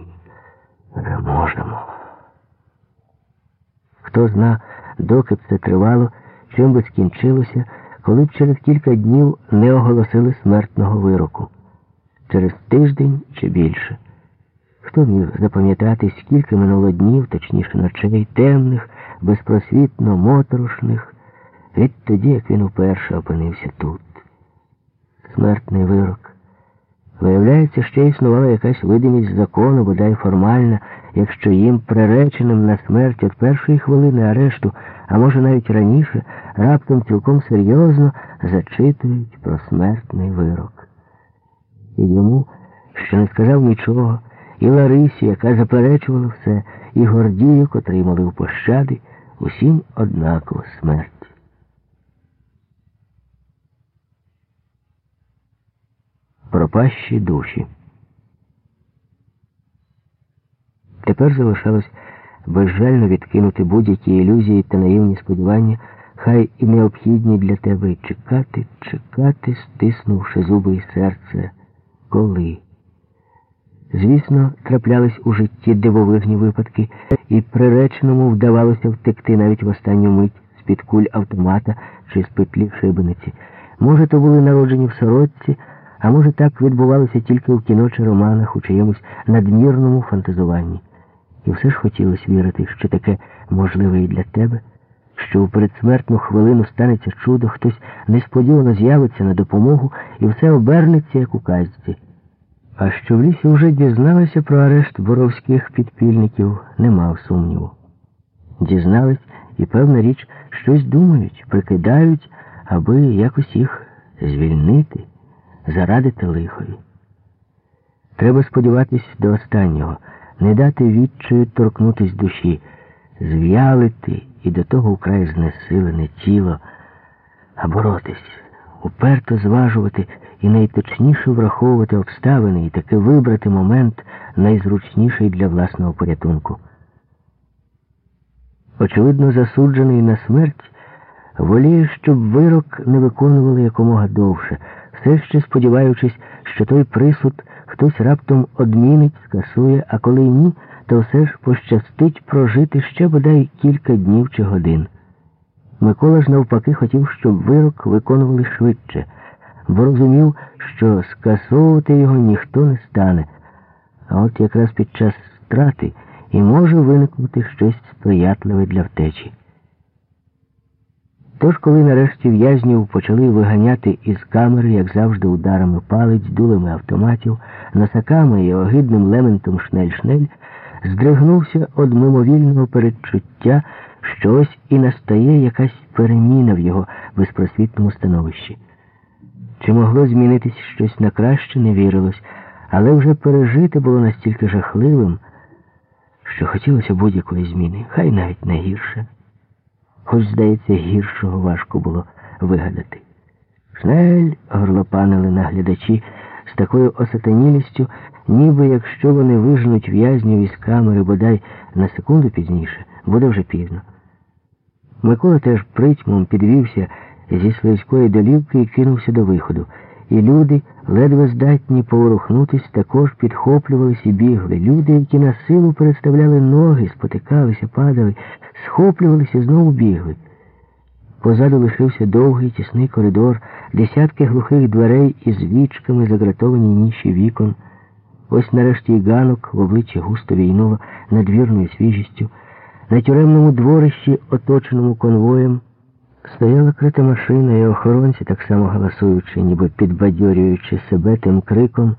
переможемо. Хто зна, доки б це тривало, чим би скінчилося, коли б через кілька днів не оголосили смертного вироку. Через тиждень чи більше. Хто міг запам'ятати, скільки минуло днів, точніше ночей, темних, безпросвітно моторошних, відтоді, як він уперше опинився тут. Смертний вирок. Виявляється, ще існувала якась видимість закону, бодай формальна, якщо їм, приреченим на смерть від першої хвилини арешту, а може навіть раніше, раптом цілком серйозно зачитують про смертний вирок. І йому, що не сказав нічого, і Ларисі, яка заперечувала все, і Гордію, котрий молив пощади, усім однаково смерть. Пропащі душі. Тепер залишалось безжально відкинути будь-які ілюзії та наївні сподівання, хай і необхідні для тебе чекати, чекати, стиснувши зуби і серце. Коли? Звісно, траплялись у житті дивовижні випадки, і приреченому вдавалося втекти навіть в останню мить з-під куль автомата чи з петлі шибениці. Може, то були народжені в сорочці, а може, так відбувалося тільки в кіно чи романах у чиємусь надмірному фантазуванні. І все ж хотілося вірити, що таке можливе і для тебе, що у передсмертну хвилину станеться чудо, хтось несподівано з'явиться на допомогу і все обернеться, як у казці. А що в лісі вже дізналися про арешт боровських підпільників, не мав сумніву. Дізнались і, певна річ, щось думають, прикидають, аби якось їх звільнити, зарадити лихові. Треба сподіватись до останнього, не дати відчаю торкнутись душі, зв'ялити і до того вкрай знесилене тіло, а боротись, уперто зважувати і найточніше враховувати обставини і таки вибрати момент найзручніший для власного порятунку. Очевидно, засуджений на смерть, воліє, щоб вирок не виконували якомога довше, все ще сподіваючись, що той присуд хтось раптом одмінить, скасує, а коли ні, то все ж пощастить прожити ще бодай кілька днів чи годин. Микола ж навпаки хотів, щоб вирок виконували швидше, бо розумів, що скасовувати його ніхто не стане. А от якраз під час страти і може виникнути щось сприятливе для втечі. Тож, коли нарешті в'язнів почали виганяти із камери, як завжди, ударами палиць, дулами автоматів, носаками і огидним лементом schnell-schnell, здригнувся од мимовільного передчуття, що ось і настає якась переміна в його безпросвітному становищі. Чи могло змінитись щось на краще, не вірилось, але вже пережити було настільки жахливим, що хотілося будь-якої зміни, хай навіть не гірше. Хоч, здається, гіршого важко було вигадати. Шнель горлопанили наглядачі з такою осатанілістю, ніби якщо вони виженуть в'язнів із камери бодай на секунду пізніше, буде вже пізно. Микола теж притьмом підвівся зі слизької долівки і кинувся до виходу. І люди, ледве здатні поворухнутись, також підхоплювались і бігли. Люди, які на силу переставляли ноги, спотикалися, падали, схоплювалися і знову бігли. Позаду лишився довгий тісний коридор, десятки глухих дверей із вічками, загратовані ніші вікон. Ось нарешті й ганок в обличчі густо війнуло надвірною свіжістю. На тюремному дворищі, оточеному конвоєм, стояла крита машина, і охоронці, так само галасуючи, ніби підбадьорюючи себе тим криком,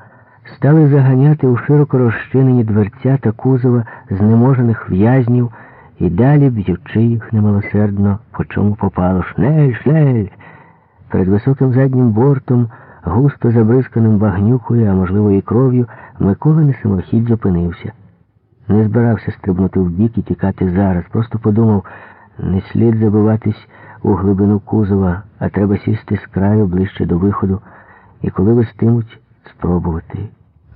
стали заганяти у широко розчинені дверця та кузова знеможених в'язнів і далі б'ючи їх немилосердно, по чому попало schnell, schnell. Перед високим заднім бортом, густо забризканим багнюкою, а можливо і кров'ю, Микола на зупинився. Не збирався стрибнути в бік і тікати зараз. Просто подумав, не слід забиватись у глибину кузова, а треба сісти з краю ближче до виходу, і коли вестимуть, спробувати.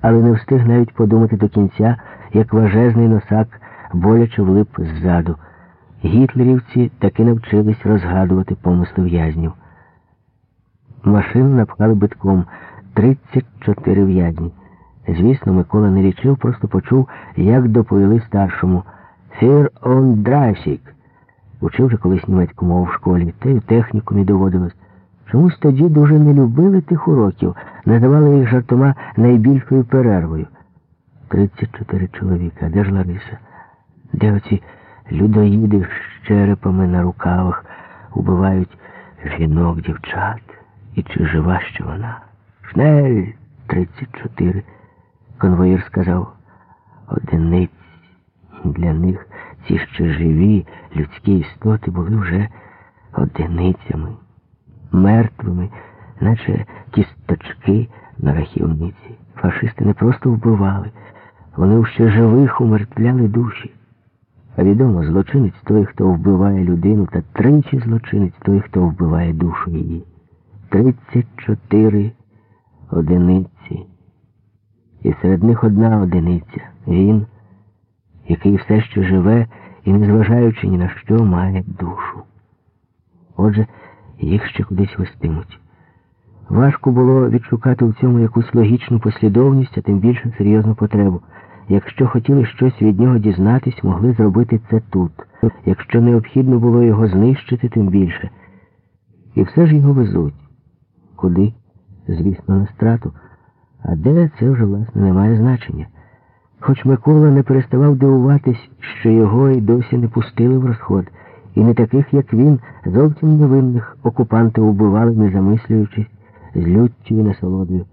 Але не встиг навіть подумати до кінця, як важезний носак боляче влип ззаду. Гітлерівці таки навчились розгадувати помисли в'язнів. Машину напхали битком 34 в'язні. Звісно, Микола не лічив, просто почув, як доповіли старшому «Фір он драйсік». Учив вже колись німецьку мову в школі, та й в технікумі доводилось. Чомусь тоді дуже не любили тих уроків, називали їх жартома найбільшою перервою. 34 чоловіка. Де ж Лариса? Де оці людоїди з черепами на рукавах убивають жінок, дівчат? І чи жива ще вона? Шнель 34. Конвоїр сказав, одиниць для них ці ще живі людські істоти були вже одиницями, мертвими, наче кісточки на рахівниці. Фашисти не просто вбивали, вони в ще живих умертвляли душі. А відомо, злочинець той, хто вбиває людину, та тричі злочинець той, хто вбиває душу її. Тридцять чотири одиниці. І серед них одна одиниця. Він, який все ще живе і, незважаючи ні на що, має душу. Отже, їх ще кудись вестимуть. Важко було відшукати в цьому якусь логічну послідовність, а тим більше серйозну потребу. Якщо хотіли щось від нього дізнатись, могли зробити це тут. Якщо необхідно було його знищити, тим більше. І все ж його везуть. Куди? Звісно, на страту. А де це вже, власне, не має значення. Хоч Микола не переставав дивуватись, що його й досі не пустили в розход, і не таких, як він, зовсім невинних окупанти убивали, не замислюючись, з люттю і насолодою.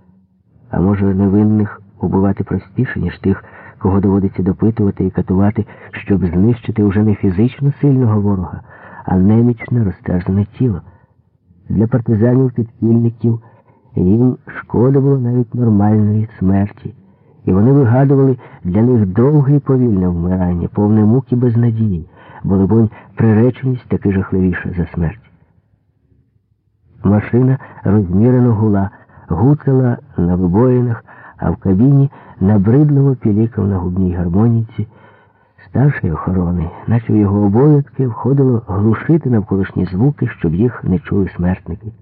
А може, невинних убивати простіше, ніж тих, кого доводиться допитувати і катувати, щоб знищити уже не фізично сильного ворога, а немічне розтерзане тіло. Для партизанів-підпільників їм шкода було навіть нормальної смерті, і вони вигадували для них довге і повільне вмирання, повне муки без надії, бо, либонь, приреченість таки жахливіша за смерть. Машина розмірено гула, гуцала на вибоїнах, а в кабіні набридливо пілікав на губній гармоніці старшої охорони, наче в його обов'язки входило глушити навколишні звуки, щоб їх не чули смертники.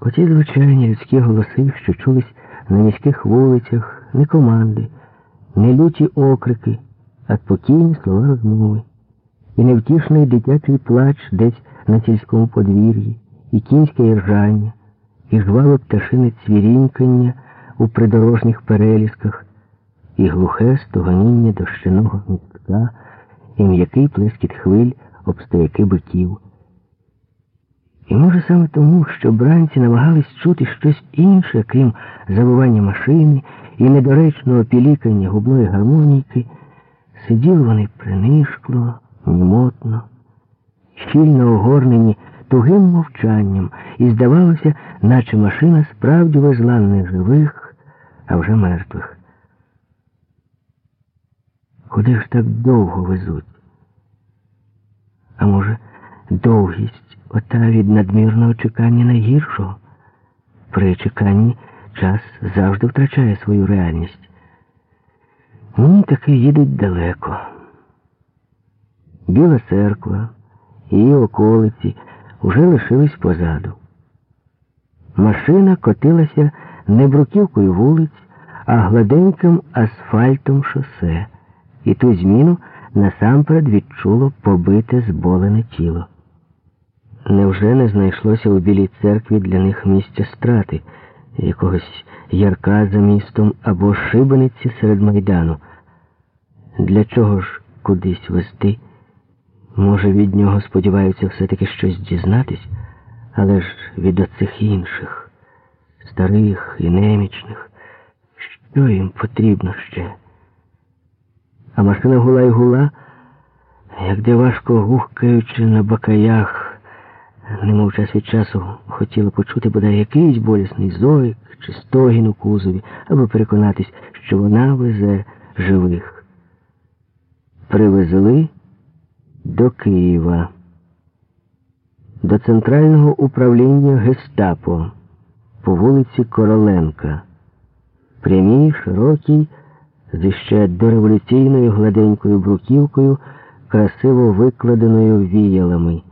Оті звичайні людські голоси, що чулись на міських вулицях, не команди, не люті окрики, а спокійні слова розмови. і невтішний дитячий плач десь на сільському подвір'ї, і кінське іржання, і жваве пташине цвірінькання у придорожніх перелісках, і глухе стогоніння дощиного містка, і м'який плескіт хвиль об стояки биків. І може саме тому, що бранці намагались чути щось інше, крім завивання машини і недоречного пілікання губної гармонійки, сиділи вони принишкло, німотно, щільно огорнені тугим мовчанням, і здавалося, наче машина справді везла не живих, а вже мертвих. Куди ж так довго везуть? А може, довгість ота від надмірного чекання найгіршого? При чеканні час завжди втрачає свою реальність. Ні, таки їдуть далеко. Біла церква її околиці уже лишились позаду. Машина котилася не бруківкою вулиць, а гладеньким асфальтом шосе, і ту зміну насамперед відчуло побите зболене тіло. Невже не знайшлося у білій церкві для них місця страти, якогось ярка за містом або шибениці серед майдану? Для чого ж кудись вести? Може, від нього сподіваються все-таки щось дізнатись, але ж від оцих інших, старих і немічних, що їм потрібно ще? А машина гула й гула, як де важко гухкаючи на бакаях, немов час від часу хотіла почути бодай якийсь болісний зойк чи стогін у кузові, аби переконатись, що вона везе живих. Привезли до Києва, до центрального управління Гестапо по вулиці Короленка, прямій, широкій, з іще дореволюційною гладенькою бруківкою, красиво викладеною віялами.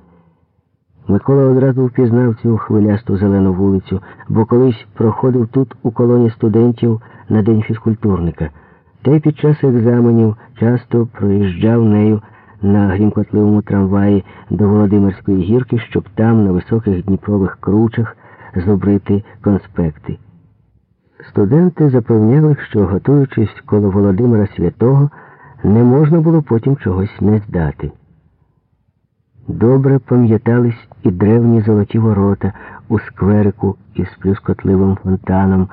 Микола одразу впізнав цю хвилясту зелену вулицю, бо колись проходив тут у колоні студентів на день фізкультурника. Та й під час екзаменів часто проїжджав нею на грімкотливому трамваї до Володимирської гірки, щоб там, на високих дніпрових кручах, зобрити конспекти. Студенти запевняли, що, готуючись коло Володимира Святого, не можна було потім чогось не здати. Добре пам'ятались і древні золоті ворота у скверику із плюскотливим фонтаном,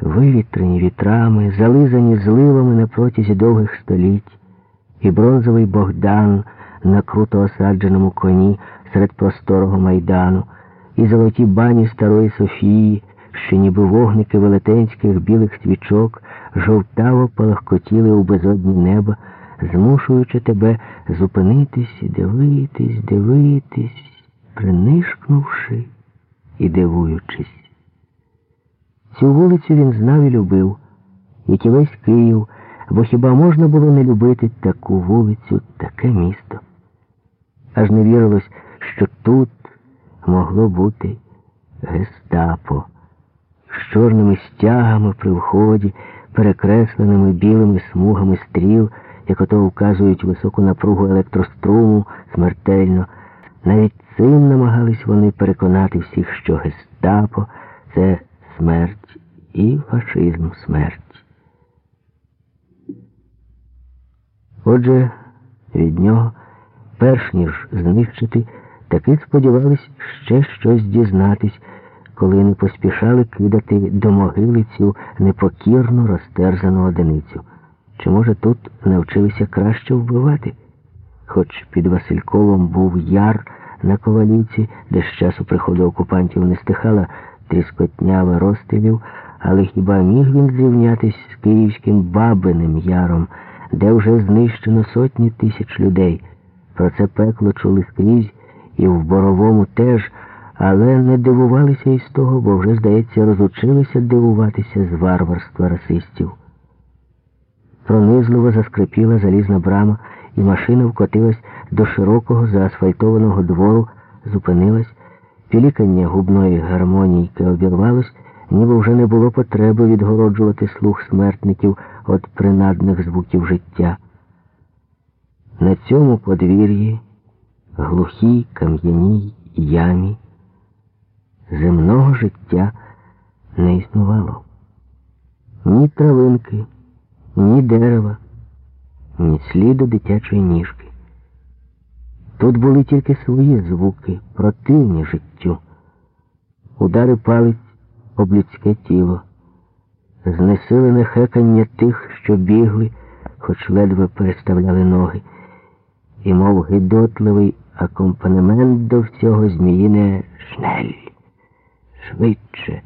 вивітрені вітрами, зализані зливами на протязі довгих століть. І бронзовий Богдан на круто осадженому коні серед просторого майдану, і золоті бані Старої Софії, що ніби вогники велетенських білих свічок жовтаво палахкотіли у безодні неба, змушуючи тебе зупинитись і дивитись, дивитись, принишкнувши і дивуючись. Цю вулицю він знав і любив, як і весь Київ бо хіба можна було не любити таку вулицю, таке місто? Аж не вірилось, що тут могло бути гестапо з чорними стягами при вході, перекресленими білими смугами стріл, як ото вказують високу напругу електроструму смертельно. Навіть цим намагались вони переконати всіх, що гестапо це смерть і фашизм смерть. Отже, від нього, перш ніж знищити, таки сподівались ще щось дізнатись, коли не поспішали кидати до могили цю непокірну розтерзану одиницю. Чи, може, тут навчилися краще вбивати? Хоч під Васильковом був яр на ковалівці, де з часу приходу окупантів не стихала тріскотнява розстрілів, але хіба міг він зрівнятись з київським бабиним яром? де вже знищено сотні тисяч людей. Про це пекло чули скрізь і в Боровому теж, але не дивувалися із того, бо вже, здається, розучилися дивуватися з варварства расистів. Пронизливо заскрипіла залізна брама, і машина вкотилась до широкого заасфальтованого двору, зупинилась, пілікання губної гармонійки обірвалось, ніби вже не було потреби відгороджувати слух смертників від принадних звуків життя. На цьому подвір'ї, глухій кам'яній ямі, земного життя не існувало. Ні травинки, ні дерева, ні сліду дитячої ніжки. Тут були тільки свої звуки, противні життю, удари палець об людське тіло, знесилене хекання тих, що бігли, хоч ледве переставляли ноги, і, мов гидотливий акомпанемент до всього зміїне шнель, швидше,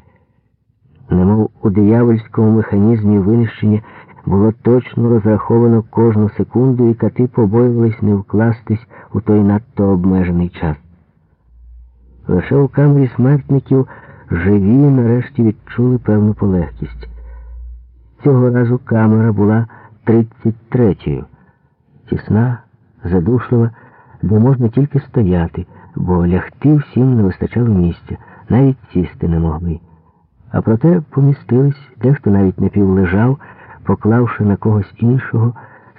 немов у диявольському механізмі винищення було точно розраховано кожну секунду, і кати побоювались не вкластись у той надто обмежений час. Лише у камері смертників живі нарешті відчули певну полегкість. Цього разу камера була 33-ю. Тісна, задушлива, де можна тільки стояти, бо лягти всім не вистачало місця, навіть сісти не могли. А проте помістились, дехто навіть напівлежав, поклавши на когось іншого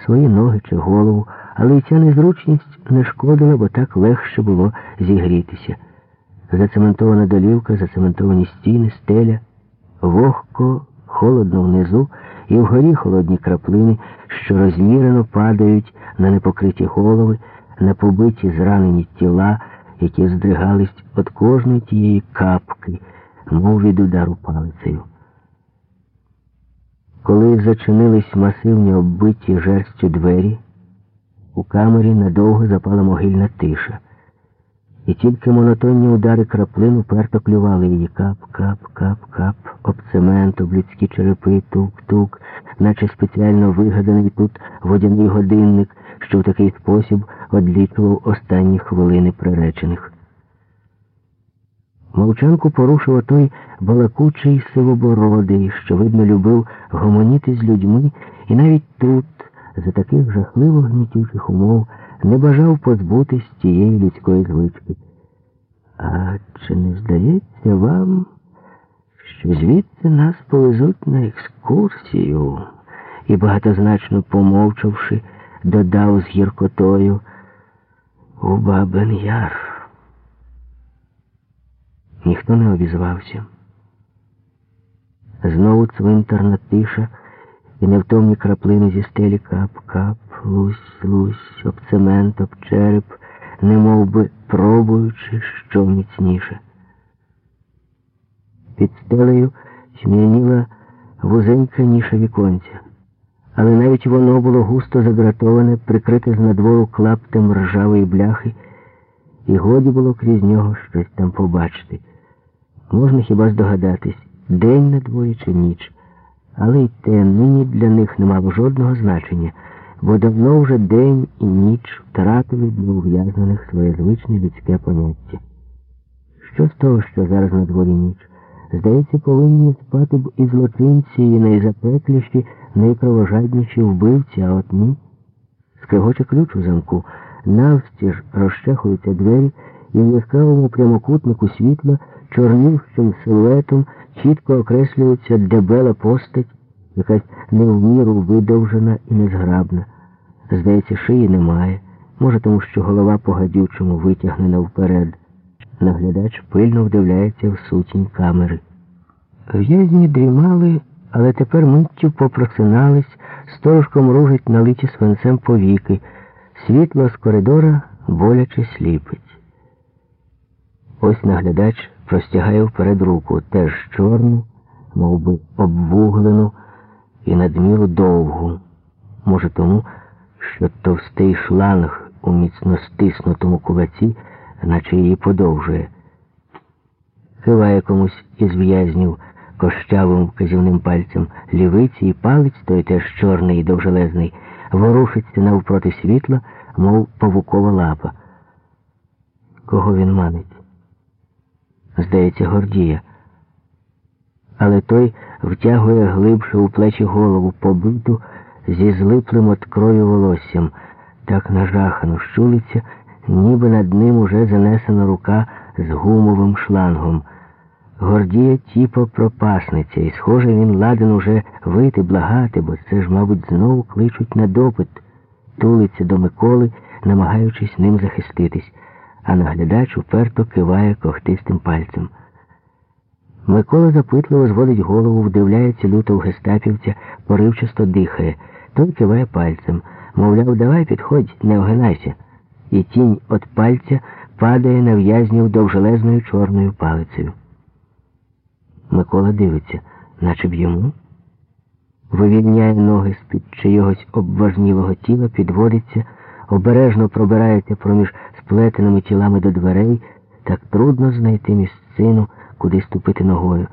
свої ноги чи голову, але й ця незручність не шкодила, бо так легше було зігрітися. Зацементована долівка, зацементовані стіни, стеля, вогко, холодно внизу, і вгорі холодні краплини, що розмірено падають на непокриті голови, на побиті зранені тіла, які здригались від кожної тієї капки, мов від удару палицею. Коли зачинились масивні оббиті жерстю двері, у камері надовго запала могильна тиша. І тільки монотонні удари краплин уперто клювали її кап, кап, кап, кап, об цемент, об людські черепи, тук-тук, наче спеціально вигаданий тут водяний годинник, що в такий спосіб одлічував останні хвилини приречених. Мовчанку порушив отой балакучий сивобородий, що, видно, любив гомоніти з людьми, і навіть тут, за таких жахливо гнітючих умов, не бажав позбутись тієї людської звички. А чи не здається вам, що звідси нас повезуть на екскурсію? І багатозначно помовчавши, додав з гіркотою у Бабен Яр. Ніхто не обізвався. Знову цвинтарна тиша і невтомні краплини зі стелі кап-кап, лусь, лусь, об цемент, об череп, не би пробуючи, що міцніше. Під стелею сміяніла вузенька ніша віконця, але навіть воно було густо загратоване, прикрите з надвору клаптем ржавої бляхи, і годі було крізь нього щось там побачити. Можна хіба здогадатись, день на дворі чи ніч, але й те нині для них не мало жодного значення, бо давно вже день і ніч втратили для ув'язнених своє звичне людське поняття. Що з того, що зараз на дворі ніч? Здається, повинні спати б і злочинці, і найзапекліші, найкровожадніші вбивці, а от ні. Скригоче ключ у замку, навстіж розчехуються двері, і в яскравому прямокутнику світла чорнющим силуетом чітко окреслюється дебела постать, якась не в міру видовжена і незграбна. Здається, шиї немає, може, тому що голова по гадючому витягнена вперед. Наглядач пильно вдивляється в сутінь камери. В'язні дрімали, але тепер миттю попросинались, сторожком ружить налиті свинцем повіки, світло з коридора боляче сліпить. Ось наглядач простягає вперед руку, теж чорну, мов би обвуглену і надміру довгу. Може, тому, що товстий шланг у міцно стиснутому кулаці, наче її подовжує. Киває комусь із в'язнів кощавим вказівним пальцем лівиці і палець, той теж чорний і довжелезний, ворушиться навпроти світла, мов павукова лапа. Кого він манить? Здається, Гордія. Але той втягує глибше у плечі голову, побиту зі злиплим от крою волоссям, так нажахано щулиться, ніби над ним уже занесена рука з гумовим шлангом. Гордія тіпо пропасниця, і, схоже, він ладен уже вийти, благати, бо це ж, мабуть, знову кличуть на допит. тулиться до Миколи, намагаючись ним захиститись, а наглядач уперто киває когтистим пальцем. Микола запитливо зводить голову, вдивляється люто в гестапівця, поривчасто дихає. Той киває пальцем. Мовляв, давай підходь, не огинайся. І тінь від пальця падає на в'язнів довжелезною чорною палицею. Микола дивиться, наче б йому. Вивільняє ноги з-під чийогось обважнілого тіла, підводиться, обережно пробирається проміж сплетеними тілами до дверей, так трудно знайти місцину, куди ступити ногою.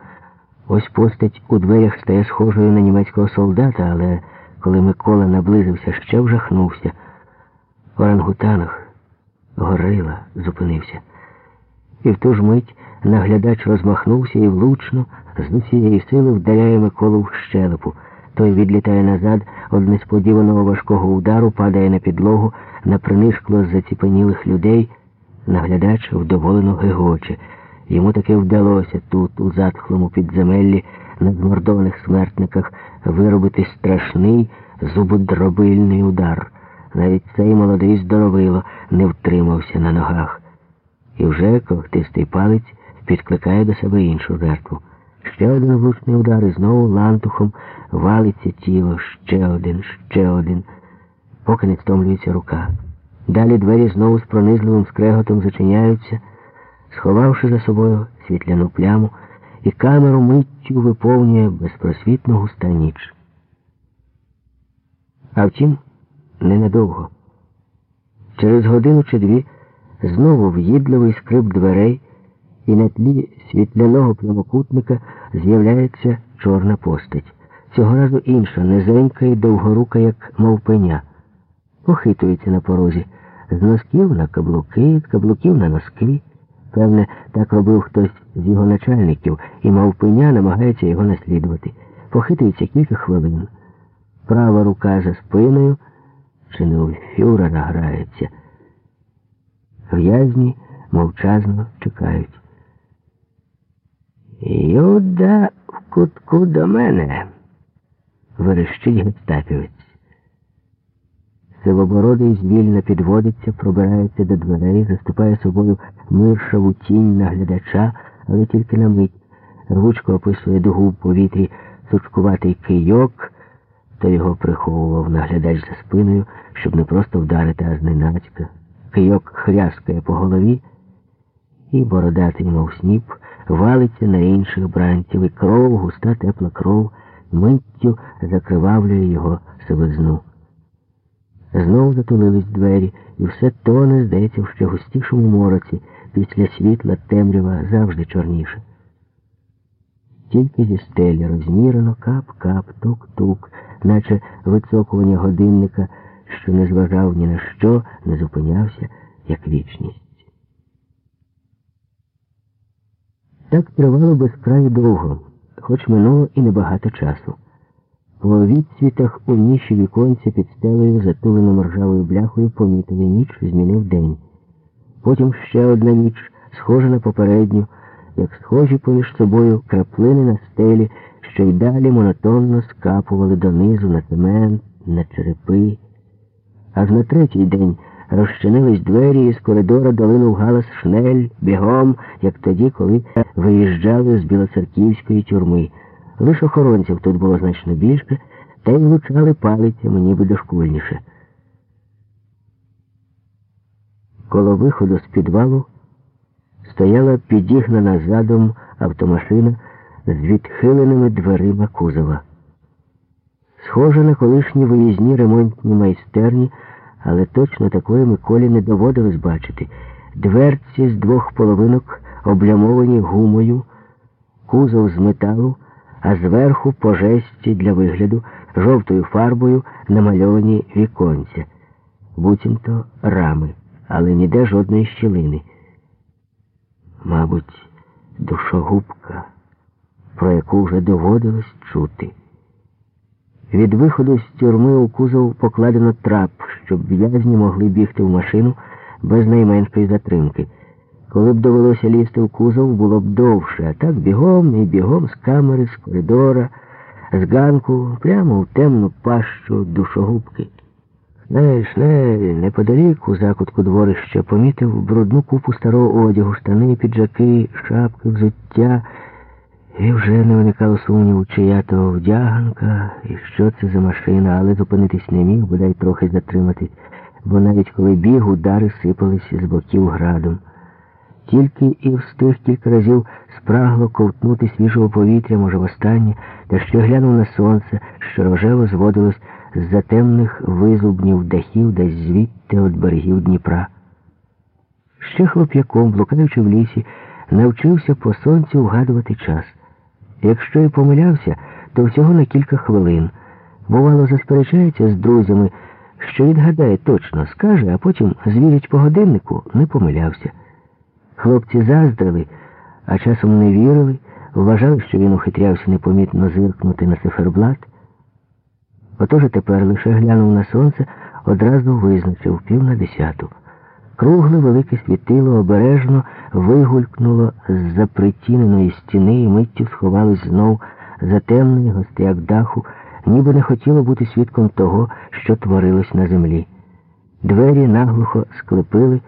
Ось постать у дверях стає схожою на німецького солдата, але коли Микола наблизився, ще вжахнувся. Орангутанах горила, зупинився. І в ту ж мить наглядач розмахнувся і влучно, з усієї сили вдаряє Миколу в щелепу. Той відлітає назад, од несподіваного важкого удару падає на підлогу, на принишкло заціпенілих людей. Наглядач вдоволено гегоче. Йому таки вдалося тут, у затхлому підземеллі, на змордованих смертниках, виробити страшний зубодробильний удар. Навіть цей молодий здоровило не втримався на ногах. І вже когтистий палець підкликає до себе іншу жертву. Ще один влучний удар і знову лантухом валиться тіло, ще один, ще один, поки не стомлюється рука. Далі двері знову з пронизливим скреготом зачиняються, сховавши за собою світляну пляму, і камеру миттю виповнює безпросвітну густа ніч. А втім, ненадовго. Через годину чи дві знову в'їдливий скрип дверей, і на тлі світляного прямокутника з'являється чорна постать. Цього разу інша, низенька і довгорука, як мовпеня. Похитується на порозі. З носків на каблуки, з каблуків на носки. Певне, так робив хтось з його начальників, і мавпеня намагається його наслідувати. Похитується кілька хвилин. Права рука за спиною, чи не у фюрера грається. В'язні мовчазно чекають. Юда в кутку до мене, верещить гестапівець. Сивобородий звільно підводиться, пробирається до дверей, заступає собою миршаву тінь наглядача, але тільки на мить. Рвучко описує дугу в повітрі сучкуватий кийок, то його приховував наглядач за спиною, щоб не просто вдарити, а зненацька. Кийок хряскає по голові, і бородатий, мов сніп, валиться на інших бранців, і кров, густа тепла кров, миттю закривавлює його сивизну. Знову затулились двері, і все тоне, здається, в ще густішому мороці, після світла темрява завжди чорніше. Тільки зі стелі розмірено кап-кап, тук-тук, наче вицокування годинника, що не зважав ні на що, не зупинявся, як вічність. Так тривало безкрай довго, хоч минуло і небагато часу. По відсвітах у ніші віконця під стелею, затуленим ржавою бляхою, помітили ніч, змінив день. Потім ще одна ніч, схожа на попередню, як схожі поміж собою краплини на стелі, що й далі монотонно скапували донизу на цемент, на черепи. Аж на третій день розчинились двері, і з коридора долинув галас schnell, бігом, як тоді, коли виїжджали з білоцерківської тюрми. Лиш охоронців тут було значно більше, та й влучали палицями, ніби дошкульніше. Коло виходу з підвалу стояла підігнана задом автомашина з відхиленими дверима кузова. Схожа на колишні виїзні ремонтні майстерні, але точно такої Миколі не доводилось бачити. Дверці з двох половинок облямовані гумою, кузов з металу а зверху по жесті для вигляду жовтою фарбою намальовані віконця, буцімто рами, але ніде жодної щілини. Мабуть, душогубка, про яку вже доводилось чути. Від виходу з тюрми у кузов покладено трап, щоб в'язні могли бігти в машину без найменшої затримки. Коли б довелося лізти в кузов, було б довше, а так бігом і бігом з камери, з коридора, з ганку, прямо в темну пащу душогубки. Schnell, schnell, неподалік у закутку дворища помітив брудну купу старого одягу, штани, піджаки, шапки, взуття. І вже не виникало сумніву, чия то вдяганка і що це за машина, але зупинитись не міг, бодай трохи затриматись, бо навіть коли біг, удари сипались з боків градом. Тільки і встиг кілька разів спрагло ковтнути свіжого повітря, може, востаннє, та ще глянув на сонце, що рожево зводилось з затемних визубнів дахів десь звідти від берегів Дніпра. Ще хлоп'яком, блукаючи в лісі, навчився по сонцю вгадувати час. Якщо і помилявся, то всього на кілька хвилин. Бувало, засперечається з друзями, що відгадає точно, скаже, а потім звірить по годиннику, не помилявся. Хлопці заздрили, а часом не вірили, вважали, що він ухитрявся непомітно зиркнути на циферблат. Отож тепер лише глянув на сонце, одразу визначив пів на десяту. Кругле велике світило обережно вигулькнуло з-за притіненої стіни і миттю сховалось знов за темний гостяк даху, ніби не хотіло бути свідком того, що творилось на землі. Двері наглухо склепили,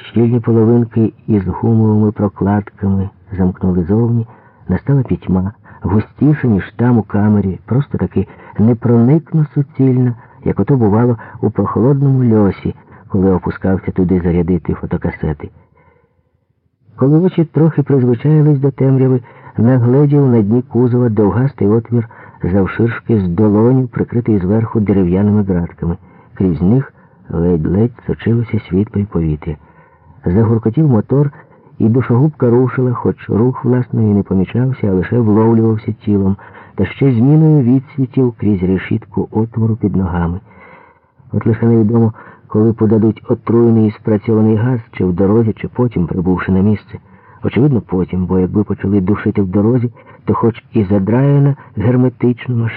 щільні половинки із гумовими прокладками замкнули зовні, настала пітьма, густіша, ніж там у камері, просто таки непроникно суцільна, як ото бувало у прохолодному льосі, коли опускався туди зарядити фотокасети. Коли очі трохи призвичаїлись до темряви, нагледів на дні кузова довгастий отвір завширшки з долонів, прикритий зверху дерев'яними ґратками. Крізь них ледь-ледь сочилося світло й повітря. Загуркотів мотор, і душогубка рушила, хоч рух власної не помічався, а лише вловлювався тілом, та ще зміною відсвітів крізь решітку отвору під ногами. От лише невідомо, коли подадуть отруєний і спрацьований газ, чи в дорозі, чи потім, прибувши на місце. Очевидно, потім, бо якби почали душити в дорозі, то хоч і задраєна герметично машина.